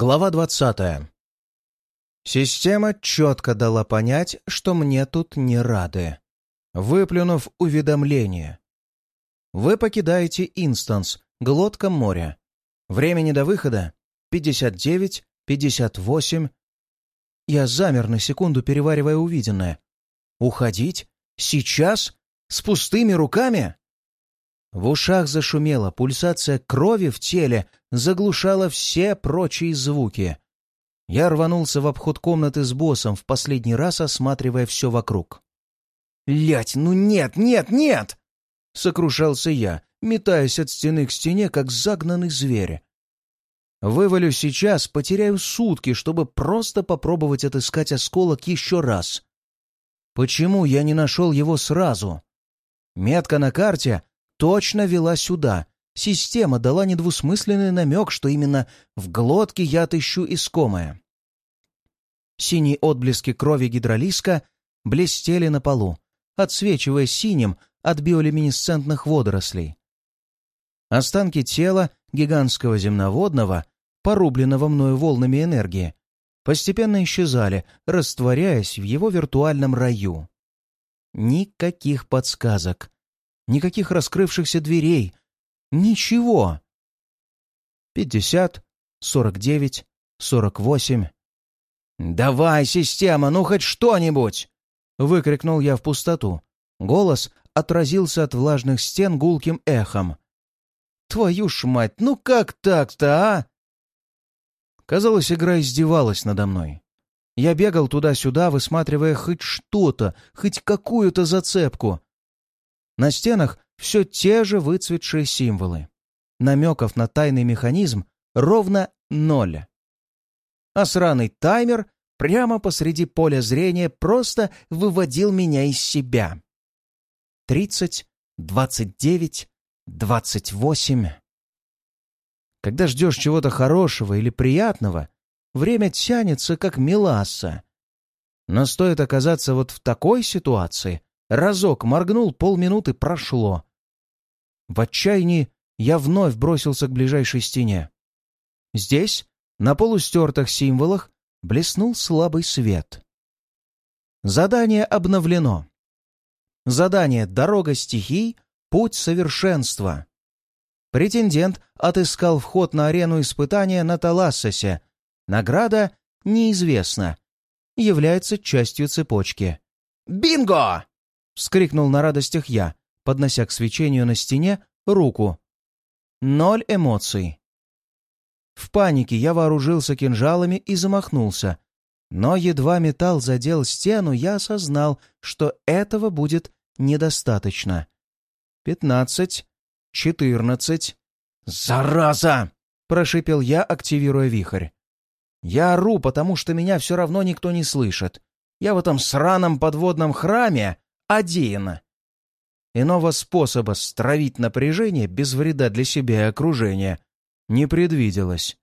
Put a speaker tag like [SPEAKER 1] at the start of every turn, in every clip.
[SPEAKER 1] Глава 20. Система четко дала понять, что мне тут не рады. Выплюнув уведомление. Вы покидаете инстанс, глотка моря. Времени до выхода 59, 58. Я замер на секунду, переваривая увиденное. Уходить? Сейчас? С пустыми руками? В ушах зашумело, пульсация крови в теле заглушала все прочие звуки. Я рванулся в обход комнаты с боссом, в последний раз осматривая все вокруг. «Лять, ну нет, нет, нет!» — сокрушался я, метаясь от стены к стене, как загнанный зверь. Вывалю сейчас, потеряю сутки, чтобы просто попробовать отыскать осколок еще раз. Почему я не нашел его сразу? Метка на карте точно вела сюда. Система дала недвусмысленный намек, что именно в глотке я отыщу искомое. Синие отблески крови гидролиска блестели на полу, отсвечивая синим от биолюминесцентных водорослей. Останки тела гигантского земноводного, порубленного мною волнами энергии, постепенно исчезали, растворяясь в его виртуальном раю. Никаких подсказок, никаких раскрывшихся дверей. Ничего. Пятьдесят, сорок девять, сорок восемь. «Давай, система, ну хоть что-нибудь!» — выкрикнул я в пустоту. Голос отразился от влажных стен гулким эхом. «Твою ж мать, ну как так-то, а?» Казалось, игра издевалась надо мной. Я бегал туда-сюда, высматривая хоть что-то, хоть какую-то зацепку, на стенах все те же выцветшие символы. Намеков на тайный механизм ровно ноль. А сраный таймер прямо посреди поля зрения просто выводил меня из себя. Тридцать, двадцать девять, двадцать восемь. Когда ждешь чего-то хорошего или приятного, время тянется, как меласса. Но стоит оказаться вот в такой ситуации, Разок моргнул, полминуты прошло. В отчаянии я вновь бросился к ближайшей стене. Здесь, на полустертых символах, блеснул слабый свет. Задание обновлено. Задание «Дорога стихий. Путь совершенства». Претендент отыскал вход на арену испытания на Талассосе. Награда неизвестна. Является частью цепочки. «Бинго!» Вскрикнул на радостях я, поднося к свечению на стене руку. Ноль эмоций. В панике я вооружился кинжалами и замахнулся. Но едва металл задел стену, я осознал, что этого будет недостаточно. Пятнадцать, четырнадцать. «Зараза!» — прошипел я, активируя вихрь. «Я ору, потому что меня все равно никто не слышит. Я в этом сраном подводном храме один. Иного способа стравить напряжение без вреда для себя и окружения не предвиделось.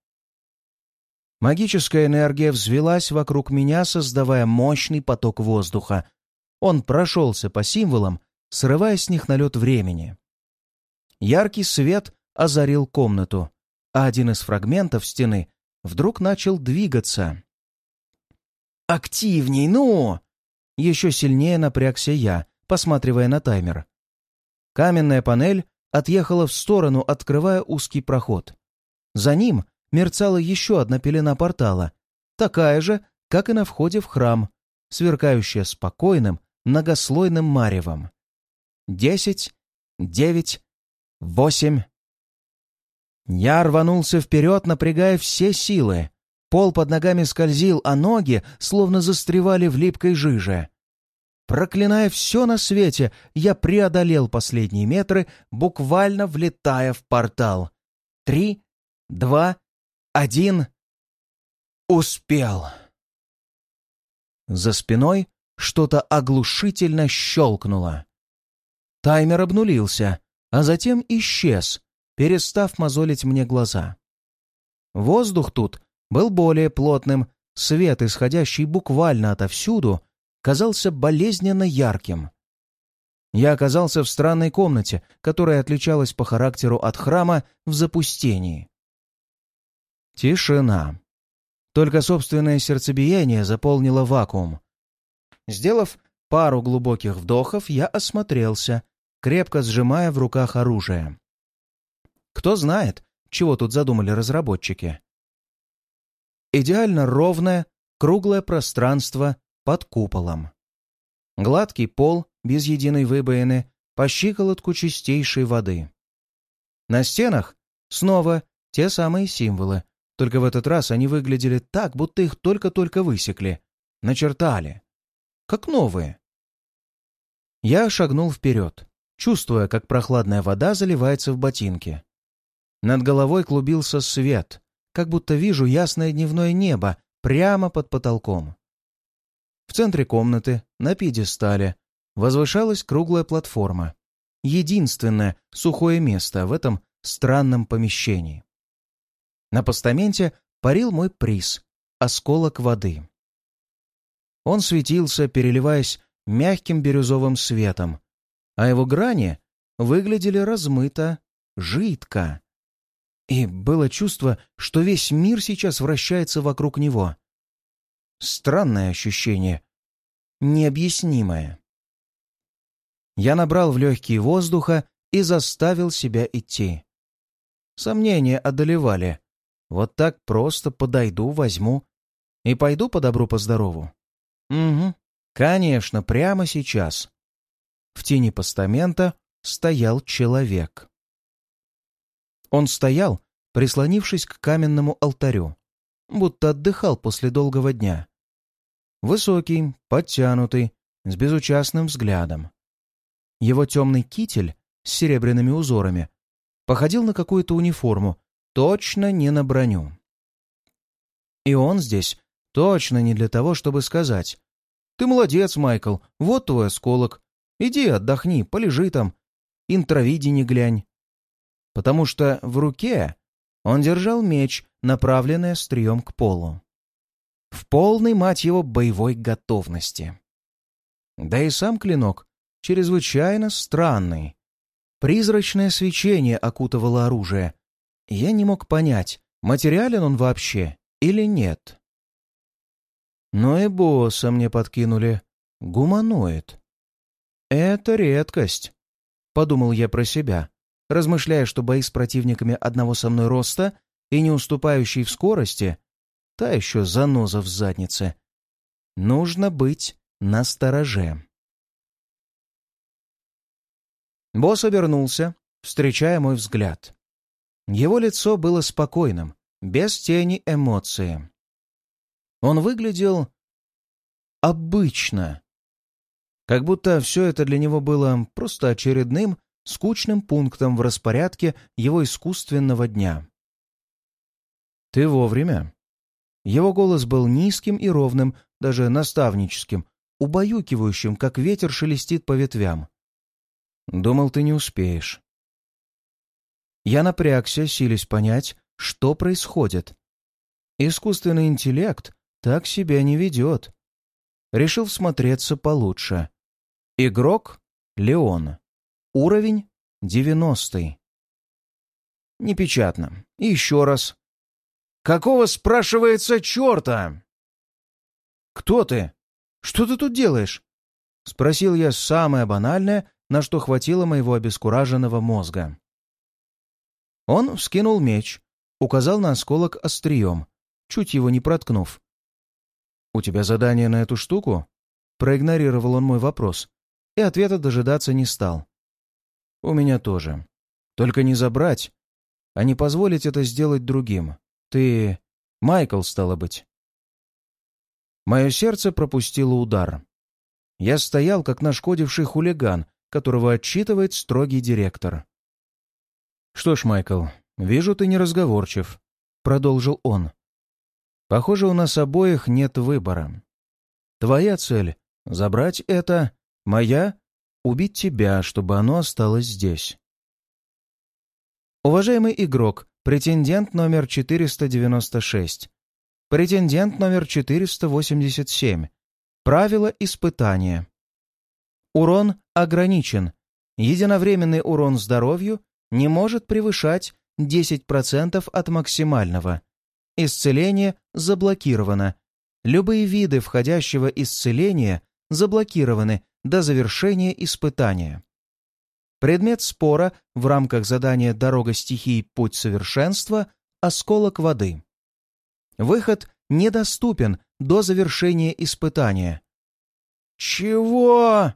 [SPEAKER 1] Магическая энергия взвелась вокруг меня, создавая мощный поток воздуха. Он прошелся по символам, срывая с них налет времени. Яркий свет озарил комнату, а один из фрагментов стены вдруг начал двигаться. «Активней, ну!» Еще сильнее напрягся я, посматривая на таймер. Каменная панель отъехала в сторону, открывая узкий проход. За ним мерцала еще одна пелена портала, такая же, как и на входе в храм, сверкающая спокойным, многослойным маревом. Десять, девять, восемь. Я рванулся вперед, напрягая все силы. Пол под ногами скользил, а ноги словно застревали в липкой жиже. Проклиная все на свете, я преодолел последние метры, буквально влетая в портал. Три, два, один. Успел. За спиной что-то оглушительно щелкнуло. Таймер обнулился, а затем исчез, перестав мозолить мне глаза. Воздух тут был более плотным, свет, исходящий буквально отовсюду, казался болезненно ярким. Я оказался в странной комнате, которая отличалась по характеру от храма в запустении. Тишина. Только собственное сердцебиение заполнило вакуум. Сделав пару глубоких вдохов, я осмотрелся, крепко сжимая в руках оружие. Кто знает, чего тут задумали разработчики. Идеально ровное, круглое пространство под куполом. Гладкий пол, без единой выбоины, по щиколотку чистейшей воды. На стенах снова те самые символы, только в этот раз они выглядели так, будто их только-только высекли, начертали. Как новые. Я шагнул вперед, чувствуя, как прохладная вода заливается в ботинки. Над головой клубился свет, как будто вижу ясное дневное небо прямо под потолком. В центре комнаты, на пьедестале, возвышалась круглая платформа. Единственное сухое место в этом странном помещении. На постаменте парил мой приз — осколок воды. Он светился, переливаясь мягким бирюзовым светом, а его грани выглядели размыто, жидко. И было чувство, что весь мир сейчас вращается вокруг него. Странное ощущение, необъяснимое. Я набрал в легкие воздуха и заставил себя идти. Сомнения одолевали. Вот так просто подойду, возьму и пойду по добру, по здорову. Угу, конечно, прямо сейчас. В тени постамента стоял человек. Он стоял, прислонившись к каменному алтарю, будто отдыхал после долгого дня. Высокий, подтянутый, с безучастным взглядом. Его темный китель с серебряными узорами походил на какую-то униформу, точно не на броню. И он здесь точно не для того, чтобы сказать «Ты молодец, Майкл, вот твой осколок. Иди отдохни, полежи там, интровидение глянь». Потому что в руке он держал меч, направленный острием к полу. В полной, мать его, боевой готовности. Да и сам клинок чрезвычайно странный. Призрачное свечение окутывало оружие. Я не мог понять, материален он вообще или нет. Но и босса мне подкинули. Гуманоид. Это редкость, — подумал я про себя, размышляя, что бои с противниками одного со мной роста и не уступающие в скорости — та еще заноза в заднице. Нужно быть настороже. Босс обернулся, встречая мой взгляд. Его лицо было спокойным, без тени эмоции. Он выглядел обычно. Как будто все это для него было просто очередным скучным пунктом в распорядке его искусственного дня. «Ты вовремя». Его голос был низким и ровным, даже наставническим, убаюкивающим, как ветер шелестит по ветвям. Думал, ты не успеешь. Я напрягся, силясь понять, что происходит. Искусственный интеллект так себя не ведет. Решил всмотреться получше. Игрок — Леон. Уровень — девяностый. Непечатно. И еще раз. «Какого, спрашивается, черта?» «Кто ты? Что ты тут делаешь?» Спросил я самое банальное, на что хватило моего обескураженного мозга. Он вскинул меч, указал на осколок острием, чуть его не проткнув. «У тебя задание на эту штуку?» Проигнорировал он мой вопрос, и ответа дожидаться не стал. «У меня тоже. Только не забрать, а не позволить это сделать другим. Ты... Майкл, стало быть». Мое сердце пропустило удар. Я стоял, как нашкодивший хулиган, которого отчитывает строгий директор. «Что ж, Майкл, вижу, ты неразговорчив», — продолжил он. «Похоже, у нас обоих нет выбора. Твоя цель — забрать это, моя — убить тебя, чтобы оно осталось здесь». Уважаемый игрок, претендент номер 496. Претендент номер 487. Правила испытания. Урон ограничен. Единовременный урон здоровью не может превышать 10% от максимального. Исцеление заблокировано. Любые виды входящего исцеления заблокированы до завершения испытания. Предмет спора в рамках задания «Дорога стихий. Путь совершенства» — осколок воды. Выход недоступен до завершения испытания. «Чего?»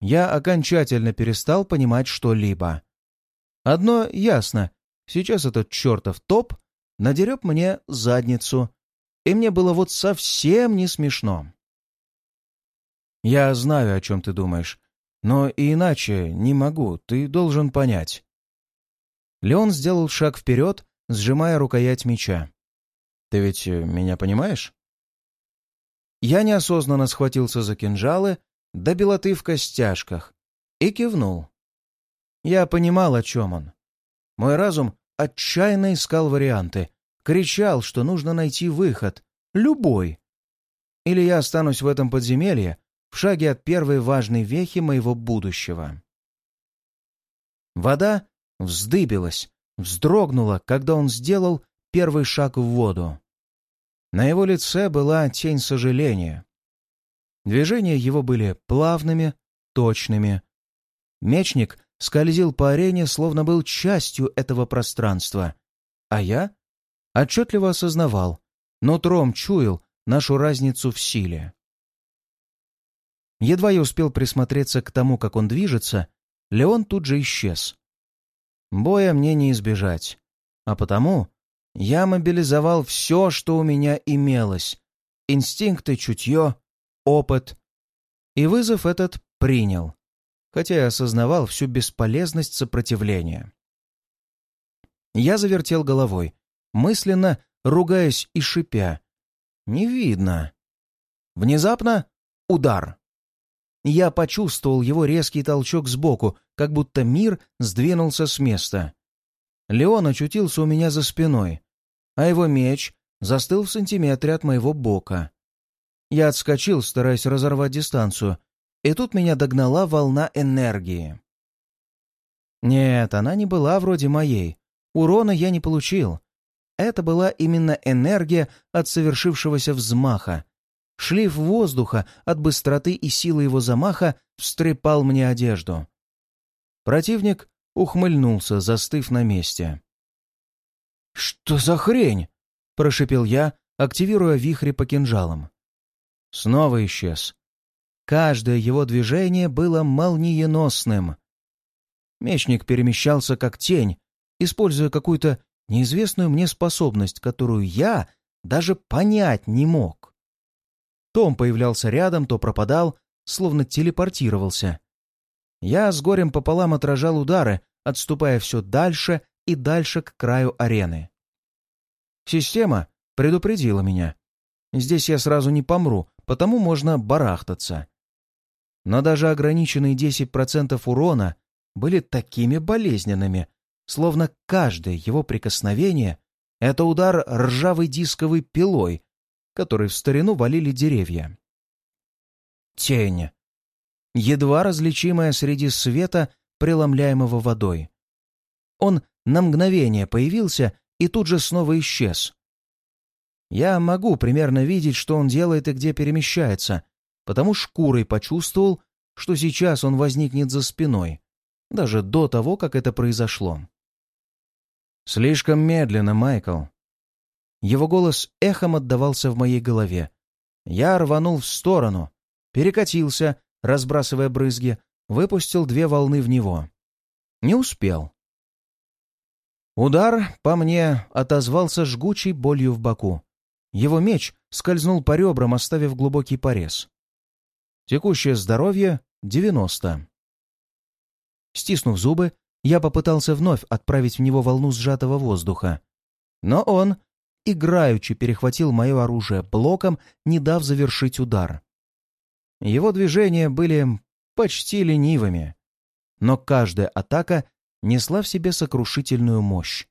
[SPEAKER 1] Я окончательно перестал понимать что-либо. Одно ясно. Сейчас этот чертов топ надерет мне задницу, и мне было вот совсем не смешно. «Я знаю, о чем ты думаешь, но и иначе не могу, ты должен понять». Леон сделал шаг вперед, сжимая рукоять меча. «Ты ведь э, меня понимаешь?» Я неосознанно схватился за кинжалы до белоты в костяшках и кивнул. Я понимал, о чем он. Мой разум отчаянно искал варианты, кричал, что нужно найти выход, любой. Или я останусь в этом подземелье, в шаге от первой важной вехи моего будущего. Вода вздыбилась, вздрогнула, когда он сделал первый шаг в воду. На его лице была тень сожаления. Движения его были плавными, точными. Мечник скользил по арене, словно был частью этого пространства. А я отчетливо осознавал, нутром чуял нашу разницу в силе. Едва я успел присмотреться к тому, как он движется, Леон тут же исчез. Боя мне не избежать, а потому я мобилизовал все, что у меня имелось. Инстинкты, чутье, опыт. И вызов этот принял, хотя я осознавал всю бесполезность сопротивления. Я завертел головой, мысленно ругаясь и шипя. «Не видно». Внезапно удар. Я почувствовал его резкий толчок сбоку, как будто мир сдвинулся с места. Леон очутился у меня за спиной а его меч застыл в сантиметре от моего бока. Я отскочил, стараясь разорвать дистанцию, и тут меня догнала волна энергии. Нет, она не была вроде моей. Урона я не получил. Это была именно энергия от совершившегося взмаха. Шлейф воздуха от быстроты и силы его замаха встрепал мне одежду. Противник ухмыльнулся, застыв на месте. «Что за хрень?» — прошипел я, активируя вихри по кинжалам. Снова исчез. Каждое его движение было молниеносным. Мечник перемещался как тень, используя какую-то неизвестную мне способность, которую я даже понять не мог. Том появлялся рядом, то пропадал, словно телепортировался. Я с горем пополам отражал удары, отступая все дальше и дальше к краю арены. Система предупредила меня. Здесь я сразу не помру, потому можно барахтаться. Но даже ограниченные 10% урона были такими болезненными, словно каждое его прикосновение — это удар ржавой дисковой пилой, которой в старину валили деревья. Тень. Едва различимая среди света, преломляемого водой. Он на мгновение появился и тут же снова исчез. Я могу примерно видеть, что он делает и где перемещается, потому шкурой почувствовал, что сейчас он возникнет за спиной, даже до того, как это произошло. «Слишком медленно, Майкл». Его голос эхом отдавался в моей голове. Я рванул в сторону, перекатился, разбрасывая брызги, выпустил две волны в него. Не успел. Удар по мне отозвался жгучей болью в боку. Его меч скользнул по ребрам, оставив глубокий порез. Текущее здоровье — 90. Стиснув зубы, я попытался вновь отправить в него волну сжатого воздуха. Но он, играючи, перехватил мое оружие блоком, не дав завершить удар. Его движения были почти ленивыми, но каждая атака несла в себе сокрушительную мощь.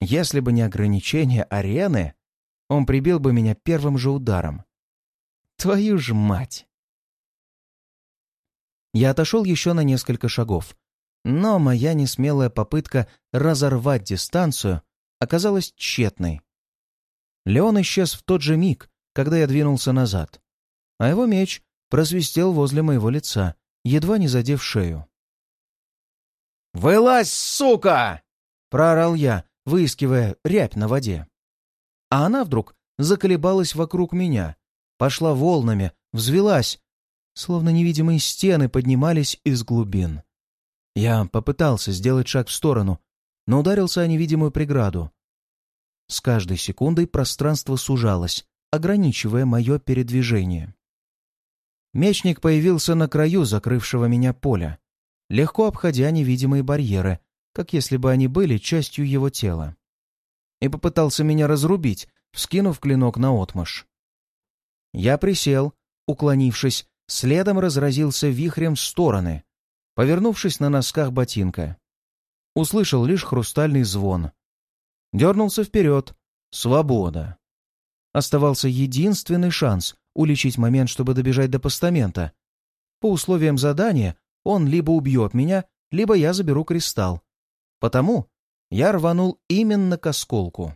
[SPEAKER 1] Если бы не ограничение арены, он прибил бы меня первым же ударом. Твою ж мать! Я отошел еще на несколько шагов, но моя несмелая попытка разорвать дистанцию оказалась тщетной. Леон исчез в тот же миг, когда я двинулся назад, а его меч просвистел возле моего лица, едва не задев шею. «Вылазь, сука!» — проорал я, выискивая рябь на воде. А она вдруг заколебалась вокруг меня, пошла волнами, взвелась, словно невидимые стены поднимались из глубин. Я попытался сделать шаг в сторону, но ударился о невидимую преграду. С каждой секундой пространство сужалось, ограничивая мое передвижение. Мечник появился на краю закрывшего меня поля, легко обходя невидимые барьеры, как если бы они были частью его тела. И попытался меня разрубить, вскинув клинок на отмышь. Я присел, уклонившись, следом разразился вихрем в стороны, повернувшись на носках ботинка. Услышал лишь хрустальный звон. Дернулся вперед. Свобода. Оставался единственный шанс уличить момент, чтобы добежать до постамента. По условиям задания он либо убьет меня, либо я заберу кристалл. Потому я рванул именно к осколку.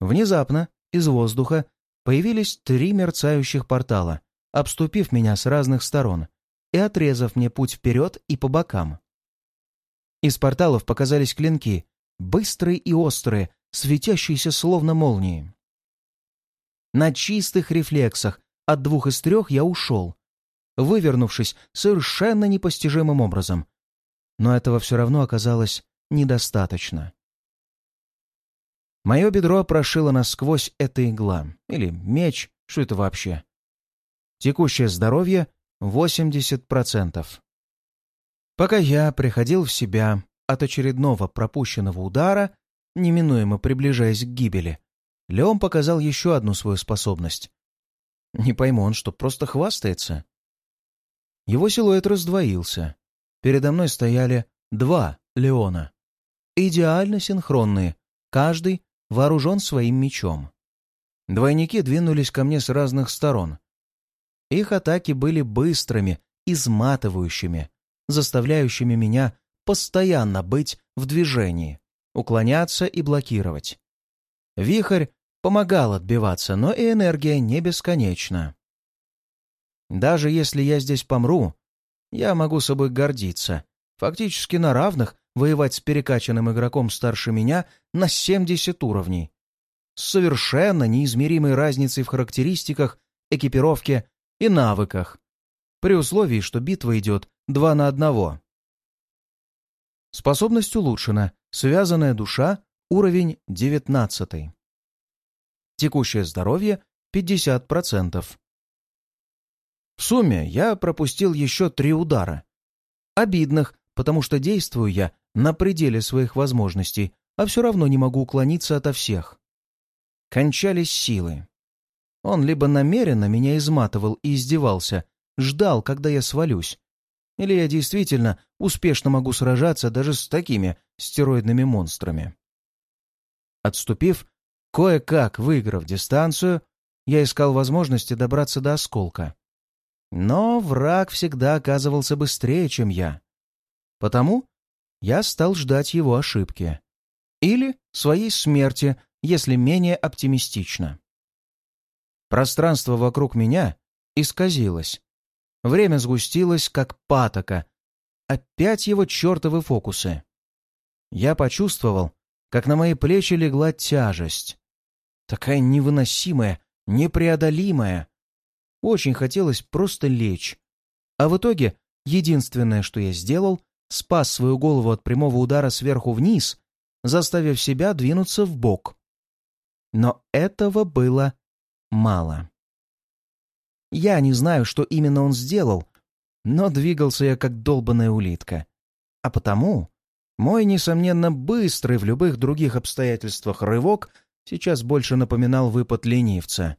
[SPEAKER 1] Внезапно из воздуха появились три мерцающих портала, обступив меня с разных сторон и отрезав мне путь вперед и по бокам. Из порталов показались клинки, быстрые и острые, светящиеся словно молнии. На чистых рефлексах от двух из трех я ушел, вывернувшись совершенно непостижимым образом. Но этого все равно оказалось недостаточно. Мое бедро прошило насквозь эта игла. Или меч, что это вообще? Текущее здоровье — 80%. Пока я приходил в себя от очередного пропущенного удара, неминуемо приближаясь к гибели, Леон показал еще одну свою способность. Не пойму, он что, просто хвастается? Его силуэт раздвоился. Передо мной стояли два Леона. Идеально синхронные, каждый вооружен своим мечом. Двойники двинулись ко мне с разных сторон. Их атаки были быстрыми, изматывающими, заставляющими меня постоянно быть в движении, уклоняться и блокировать. Вихрь помогал отбиваться, но и энергия не бесконечна. Даже если я здесь помру, я могу собой гордиться. Фактически на равных воевать с перекачанным игроком старше меня на 70 уровней. С совершенно неизмеримой разницей в характеристиках, экипировке и навыках. При условии, что битва идет два на одного. Способность улучшена. Связанная душа. Уровень 19. Текущее здоровье 50%. В сумме я пропустил еще три удара. Обидных, потому что действую я на пределе своих возможностей, а все равно не могу уклониться ото всех. Кончались силы. Он либо намеренно меня изматывал и издевался, ждал, когда я свалюсь, или я действительно успешно могу сражаться даже с такими стероидными монстрами. Отступив, кое-как выиграв дистанцию, я искал возможности добраться до осколка. Но враг всегда оказывался быстрее, чем я. Потому я стал ждать его ошибки. Или своей смерти, если менее оптимистично. Пространство вокруг меня исказилось. Время сгустилось, как патока. Опять его чертовы фокусы. Я почувствовал, как на мои плечи легла тяжесть. Такая невыносимая, непреодолимая. Очень хотелось просто лечь. А в итоге единственное, что я сделал, спас свою голову от прямого удара сверху вниз, заставив себя двинуться в бок. Но этого было мало. Я не знаю, что именно он сделал, но двигался я как долбаная улитка. А потому мой, несомненно, быстрый в любых других обстоятельствах рывок сейчас больше напоминал выпад ленивца.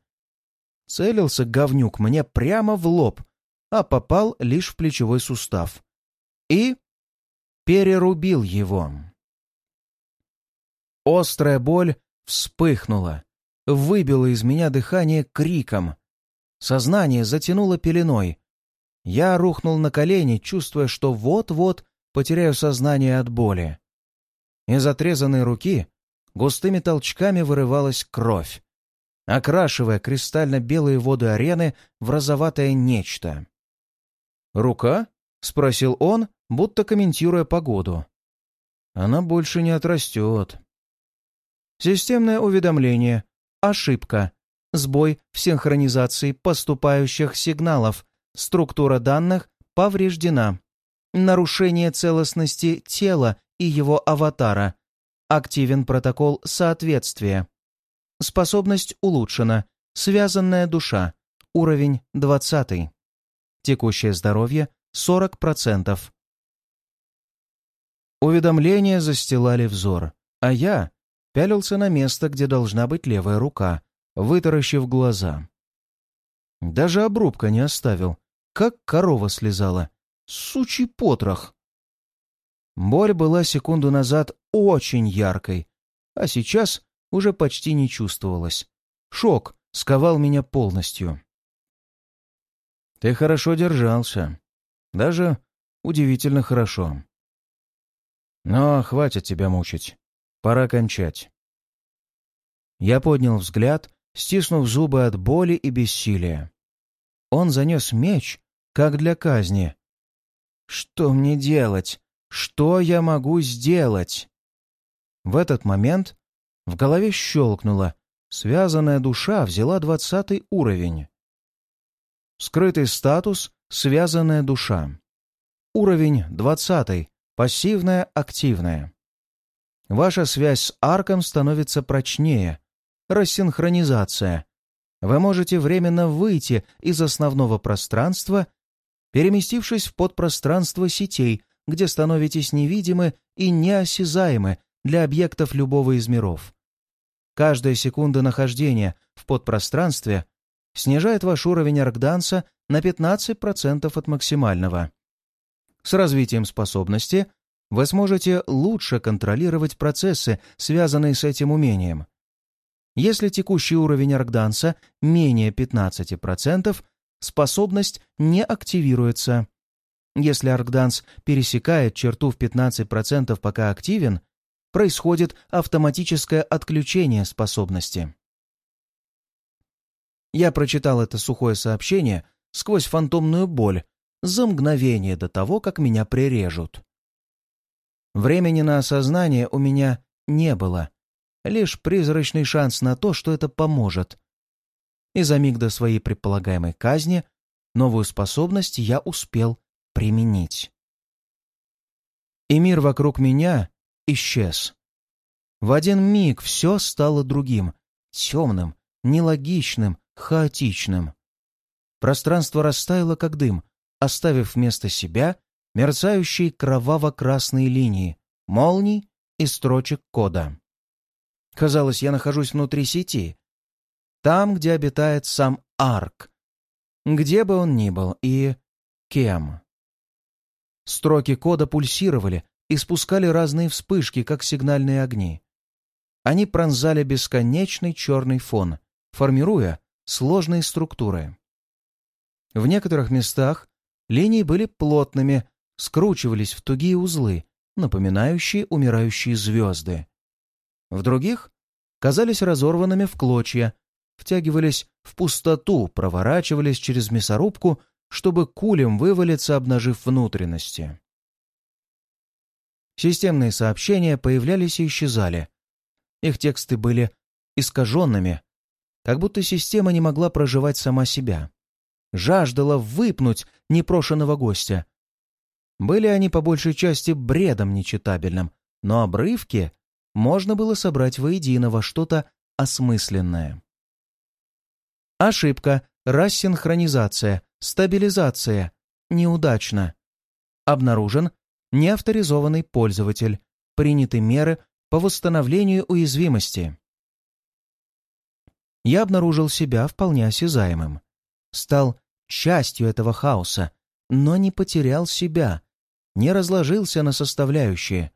[SPEAKER 1] Целился говнюк мне прямо в лоб, а попал лишь в плечевой сустав. И перерубил его. Острая боль вспыхнула, выбила из меня дыхание криком. Сознание затянуло пеленой. Я рухнул на колени, чувствуя, что вот-вот потеряю сознание от боли. Из отрезанной руки густыми толчками вырывалась кровь, окрашивая кристально-белые воды арены в розоватое нечто. «Рука?» — спросил он, будто комментируя погоду. «Она больше не отрастет». Системное уведомление. Ошибка. Сбой в синхронизации поступающих сигналов. Структура данных повреждена. Нарушение целостности тела и его аватара. Активен протокол соответствия. Способность улучшена. Связанная душа. Уровень 20. Текущее здоровье 40%. Уведомления застилали взор, а я пялился на место, где должна быть левая рука, вытаращив глаза. Даже обрубка не оставил, как корова слезала. Сучий потрох! Боль была секунду назад очень яркой, а сейчас уже почти не чувствовалась. Шок сковал меня полностью. «Ты хорошо держался. Даже удивительно хорошо. Но хватит тебя мучить. Пора кончать». Я поднял взгляд, стиснув зубы от боли и бессилия. Он занес меч, как для казни, что мне делать? Что я могу сделать? В этот момент в голове щелкнуло. Связанная душа взяла двадцатый уровень. Скрытый статус «Связанная душа». Уровень двадцатый. Пассивная, активная. Ваша связь с арком становится прочнее. Рассинхронизация. Вы можете временно выйти из основного пространства переместившись в подпространство сетей, где становитесь невидимы и неосязаемы для объектов любого из миров. Каждая секунда нахождения в подпространстве снижает ваш уровень аркданса на 15% от максимального. С развитием способности вы сможете лучше контролировать процессы, связанные с этим умением. Если текущий уровень аркданса менее 15%, способность не активируется. Если Аркданс пересекает черту в 15% пока активен, происходит автоматическое отключение способности. Я прочитал это сухое сообщение сквозь фантомную боль за мгновение до того, как меня прирежут. Времени на осознание у меня не было, лишь призрачный шанс на то, что это поможет и за миг до своей предполагаемой казни новую способность я успел применить. И мир вокруг меня исчез. В один миг все стало другим, темным, нелогичным, хаотичным. Пространство растаяло, как дым, оставив вместо себя мерцающие кроваво-красные линии, молний и строчек кода. Казалось, я нахожусь внутри сети, там, где обитает сам Арк, где бы он ни был и кем. Строки кода пульсировали и спускали разные вспышки, как сигнальные огни. Они пронзали бесконечный черный фон, формируя сложные структуры. В некоторых местах линии были плотными, скручивались в тугие узлы, напоминающие умирающие звезды. В других казались разорванными в клочья, втягивались в пустоту, проворачивались через мясорубку, чтобы кулем вывалиться, обнажив внутренности. Системные сообщения появлялись и исчезали. Их тексты были искаженными, как будто система не могла проживать сама себя. Жаждала выпнуть непрошенного гостя. Были они по большей части бредом нечитабельным, но обрывки можно было собрать воедино во что-то осмысленное. Ошибка. Рассинхронизация. Стабилизация. Неудачно. Обнаружен неавторизованный пользователь. Приняты меры по восстановлению уязвимости. Я обнаружил себя вполне осязаемым. Стал частью этого хаоса, но не потерял себя, не разложился на составляющие.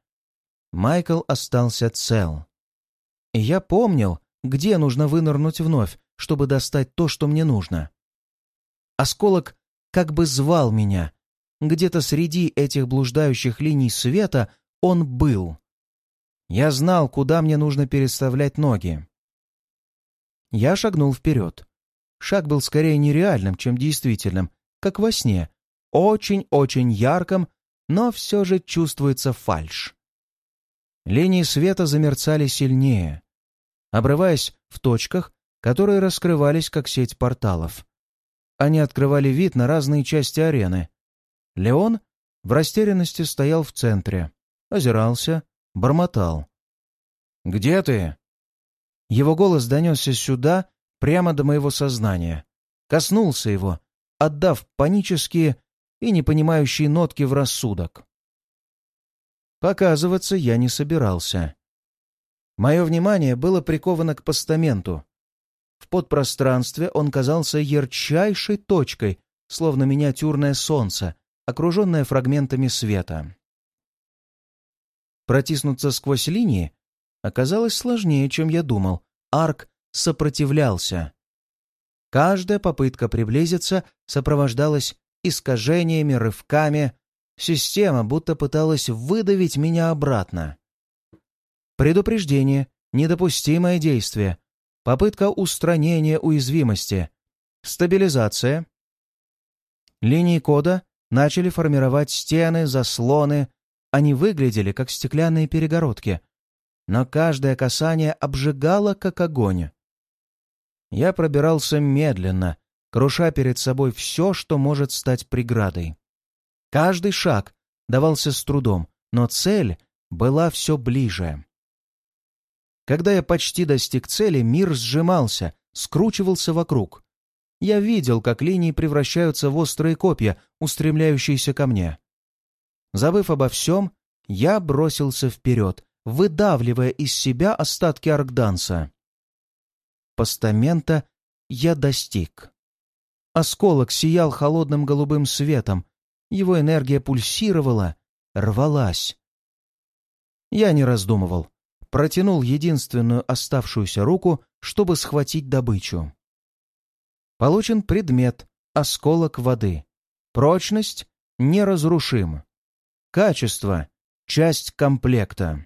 [SPEAKER 1] Майкл остался цел. И я помнил, где нужно вынырнуть вновь, чтобы достать то, что мне нужно. Осколок как бы звал меня. Где-то среди этих блуждающих линий света он был. Я знал, куда мне нужно переставлять ноги. Я шагнул вперед. Шаг был скорее нереальным, чем действительным, как во сне. Очень-очень ярком, но все же чувствуется фальшь. Линии света замерцали сильнее, обрываясь в точках, которые раскрывались как сеть порталов. Они открывали вид на разные части арены. Леон в растерянности стоял в центре, озирался, бормотал. «Где ты?» Его голос донесся сюда, прямо до моего сознания. Коснулся его, отдав панические и непонимающие нотки в рассудок. Показываться я не собирался. Мое внимание было приковано к постаменту. В подпространстве он казался ярчайшей точкой, словно миниатюрное солнце, окруженное фрагментами света. Протиснуться сквозь линии оказалось сложнее, чем я думал. Арк сопротивлялся. Каждая попытка приблизиться сопровождалась искажениями, рывками. Система будто пыталась выдавить меня обратно. Предупреждение, недопустимое действие, попытка устранения уязвимости, стабилизация. Линии кода начали формировать стены, заслоны. Они выглядели как стеклянные перегородки, но каждое касание обжигало, как огонь. Я пробирался медленно, круша перед собой все, что может стать преградой. Каждый шаг давался с трудом, но цель была все ближе. Когда я почти достиг цели, мир сжимался, скручивался вокруг. Я видел, как линии превращаются в острые копья, устремляющиеся ко мне. Забыв обо всем, я бросился вперед, выдавливая из себя остатки аркданса. Постамента я достиг. Осколок сиял холодным голубым светом, его энергия пульсировала, рвалась. Я не раздумывал, протянул единственную оставшуюся руку, чтобы схватить добычу. Получен предмет — осколок воды. Прочность — неразрушим. Качество — часть комплекта.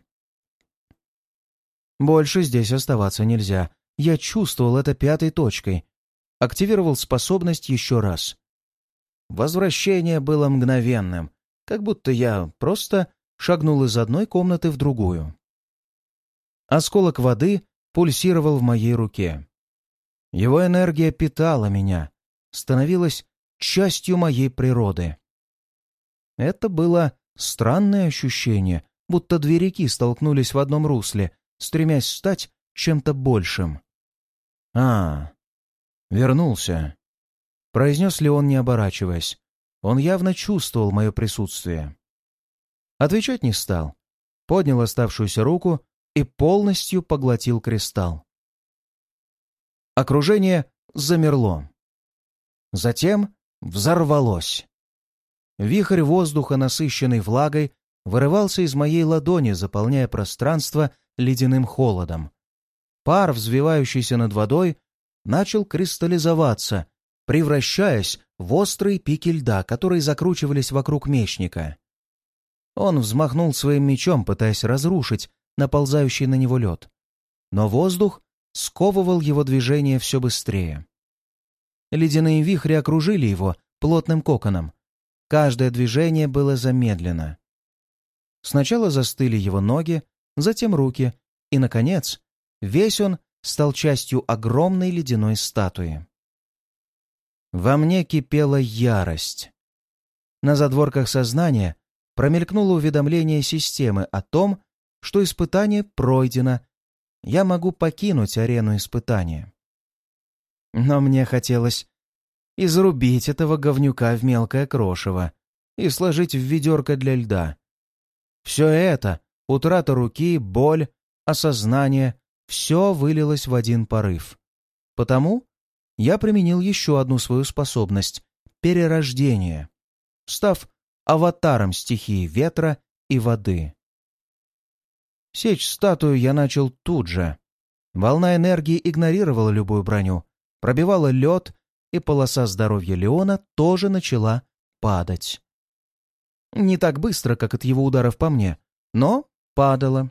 [SPEAKER 1] Больше здесь оставаться нельзя. Я чувствовал это пятой точкой. Активировал способность еще раз. Возвращение было мгновенным, как будто я просто шагнул из одной комнаты в другую. Осколок воды пульсировал в моей руке. Его энергия питала меня, становилась частью моей природы. Это было странное ощущение, будто две реки столкнулись в одном русле, стремясь стать чем-то большим. «А, вернулся», — произнес ли он, не оборачиваясь. Он явно чувствовал мое присутствие. Отвечать не стал. Поднял оставшуюся руку и полностью поглотил кристалл. Окружение замерло. Затем взорвалось. Вихрь воздуха, насыщенный влагой, вырывался из моей ладони, заполняя пространство ледяным холодом. Пар, взвивающийся над водой, начал кристаллизоваться, превращаясь в острые пики льда, которые закручивались вокруг мечника. Он взмахнул своим мечом, пытаясь разрушить наползающий на него лед. Но воздух сковывал его движение все быстрее. Ледяные вихри окружили его плотным коконом. Каждое движение было замедлено. Сначала застыли его ноги, затем руки, и, наконец, весь он стал частью огромной ледяной статуи. Во мне кипела ярость. На задворках сознания промелькнуло уведомление системы о том, что испытание пройдено, я могу покинуть арену испытания. Но мне хотелось изрубить этого говнюка в мелкое крошево и сложить в ведерко для льда. Все это — утрата руки, боль, осознание — все вылилось в один порыв. Потому я применил еще одну свою способность — перерождение, став аватаром стихии ветра и воды. Сечь статую я начал тут же. Волна энергии игнорировала любую броню, пробивала лед, и полоса здоровья Леона тоже начала падать. Не так быстро, как от его ударов по мне, но падала.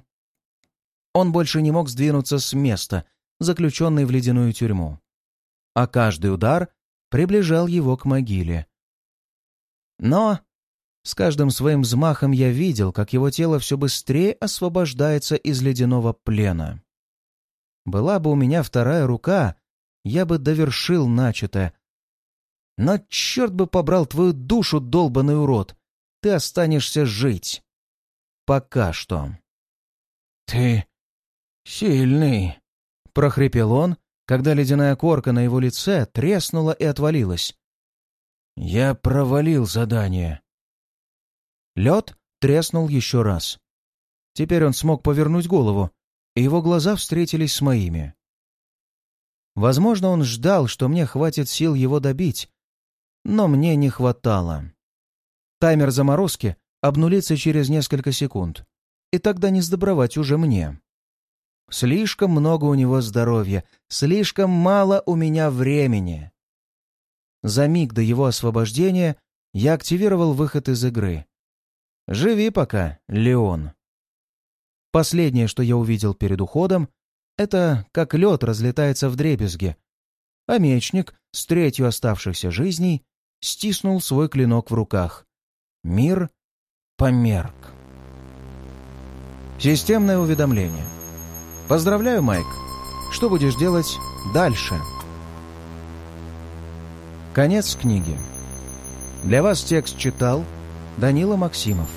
[SPEAKER 1] Он больше не мог сдвинуться с места, заключенный в ледяную тюрьму. А каждый удар приближал его к могиле. Но с каждым своим взмахом я видел, как его тело все быстрее освобождается из ледяного плена. Была бы у меня вторая рука, я бы довершил начатое. Но черт бы побрал твою душу, долбанный урод! Ты останешься жить. Пока что. «Ты сильный!» — прохрипел он, когда ледяная корка на его лице треснула и отвалилась. «Я провалил задание». Лед треснул еще раз. Теперь он смог повернуть голову, и его глаза встретились с моими. Возможно, он ждал, что мне хватит сил его добить, но мне не хватало. Таймер заморозки обнулится через несколько секунд, и тогда не сдобровать уже мне. Слишком много у него здоровья, слишком мало у меня времени. За миг до его освобождения я активировал выход из игры. Живи пока, Леон. Последнее, что я увидел перед уходом, это как лед разлетается в дребезги, а мечник с третью оставшихся жизней стиснул свой клинок в руках. Мир померк. Системное уведомление. Поздравляю, Майк. Что будешь делать дальше? Конец книги. Для вас текст читал Данила Максимов.